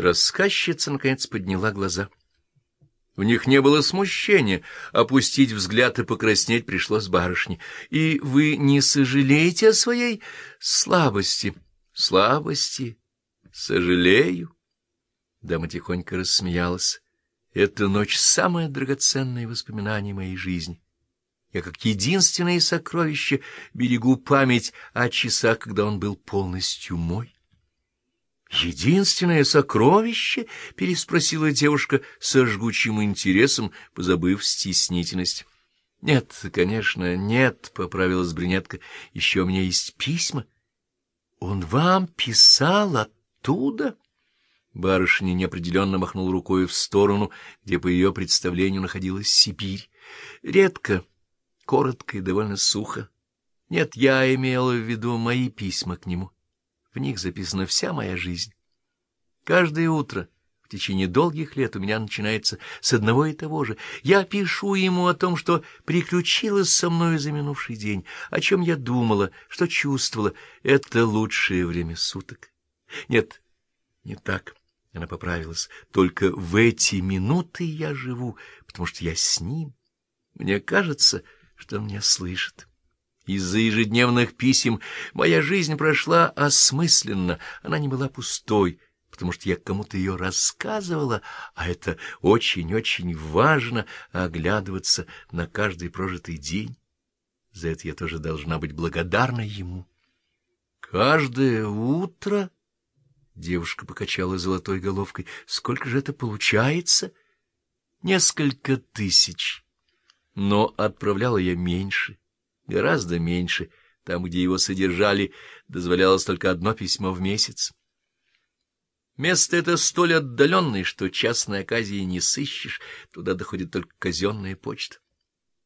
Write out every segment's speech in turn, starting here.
Рассказчица, наконец, подняла глаза. В них не было смущения, опустить взгляд и покраснеть пришлось барышне. И вы не сожалеете о своей слабости? Слабости? Сожалею. Дама тихонько рассмеялась. Эта ночь — самое драгоценное воспоминание моей жизни. Я, как единственное сокровище, берегу память о часах, когда он был полностью мой. «Единственное сокровище?» — переспросила девушка со жгучим интересом, позабыв стеснительность. «Нет, конечно, нет», — поправилась брюнетка. «Еще у меня есть письма». «Он вам писал оттуда?» Барышня неопределенно махнула рукой в сторону, где, по ее представлению, находилась Сибирь. Редко, коротко и довольно сухо. Нет, я имела в виду мои письма к нему. В них записана вся моя жизнь. Каждое утро в течение долгих лет у меня начинается с одного и того же. Я пишу ему о том, что приключилось со мной за минувший день, о чем я думала, что чувствовала. Это лучшее время суток. Нет, не так. Она поправилась. Только в эти минуты я живу, потому что я с ним. Мне кажется, что он меня слышит. Из-за ежедневных писем моя жизнь прошла осмысленно, она не была пустой, потому что я кому-то ее рассказывала, а это очень-очень важно — оглядываться на каждый прожитый день. За это я тоже должна быть благодарна ему. Каждое утро... Девушка покачала золотой головкой. Сколько же это получается? Несколько тысяч. Но отправляла я меньше гораздо меньше. Там, где его содержали, дозволялось только одно письмо в месяц. Место это столь отдаленное, что частной оказии не сыщешь, туда доходит только казенная почта.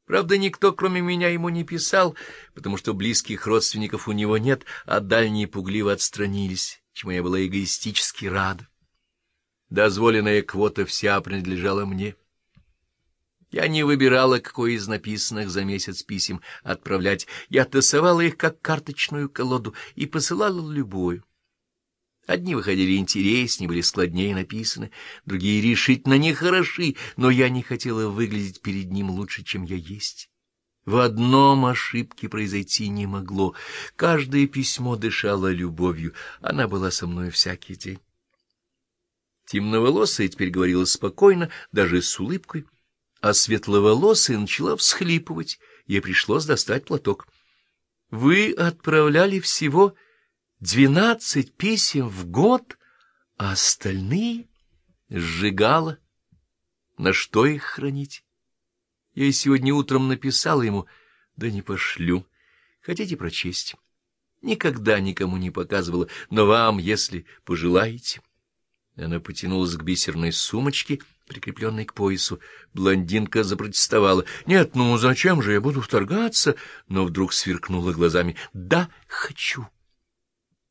Правда, никто, кроме меня, ему не писал, потому что близких родственников у него нет, а дальние пугливо отстранились, чему я была эгоистически рада. Дозволенная квота вся принадлежала мне. Я не выбирала, какой из написанных за месяц писем отправлять. Я тасовала их, как карточную колоду, и посылала любую. Одни выходили интереснее, были складнее написаны, другие решительно нехороши, но я не хотела выглядеть перед ним лучше, чем я есть. В одном ошибки произойти не могло. Каждое письмо дышало любовью, она была со мной всякий день. Темноволосая теперь говорила спокойно, даже с улыбкой а светловолосая начала всхлипывать. Ей пришлось достать платок. — Вы отправляли всего двенадцать писем в год, а остальные сжигала. На что их хранить? Я сегодня утром написала ему, да не пошлю. Хотите прочесть? Никогда никому не показывала, но вам, если пожелаете. Она потянулась к бисерной сумочке — прикрепленный к поясу. Блондинка запротестовала. — Нет, ну зачем же я буду вторгаться? Но вдруг сверкнула глазами. — Да, хочу.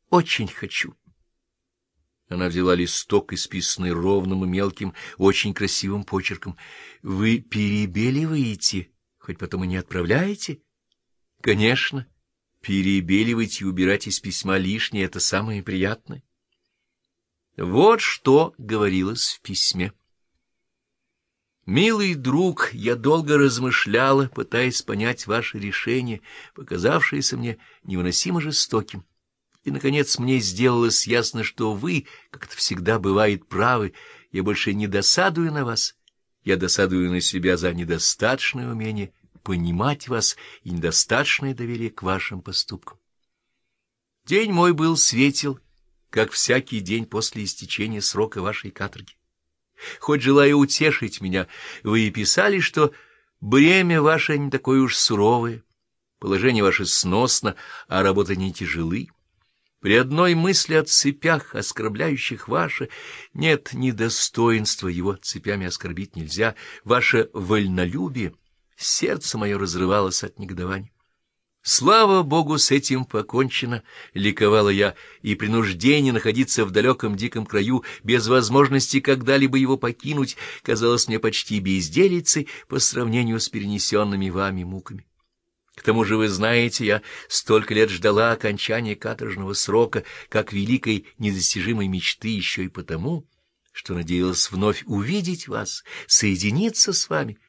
Очень хочу. Она взяла листок, исписанный ровным и мелким, очень красивым почерком. — Вы перебеливаете, хоть потом и не отправляете? — Конечно. Перебеливать и убирать из письма лишнее — это самое приятное. Вот что говорилось в письме. Милый друг, я долго размышляла, пытаясь понять ваше решение, показавшееся мне невыносимо жестоким. И, наконец, мне сделалось ясно, что вы, как это всегда бывает, правы. Я больше не досадую на вас. Я досадую на себя за недостаточное умение понимать вас и недостаточное доверие к вашим поступкам. День мой был светел, как всякий день после истечения срока вашей каторги. Хоть желая утешить меня, вы и писали, что бремя ваше не такое уж суровое, положение ваше сносно, а работа не тяжелы. При одной мысли о цепях, оскорбляющих ваше, нет недостоинства его цепями оскорбить нельзя, ваше вольнолюбие, сердце мое разрывалось от негодования. Слава Богу, с этим покончено, — ликовала я, и принуждение находиться в далеком диком краю без возможности когда-либо его покинуть казалось мне почти безделицей по сравнению с перенесенными вами муками. К тому же, вы знаете, я столько лет ждала окончания каторжного срока, как великой недостижимой мечты еще и потому, что надеялась вновь увидеть вас, соединиться с вами —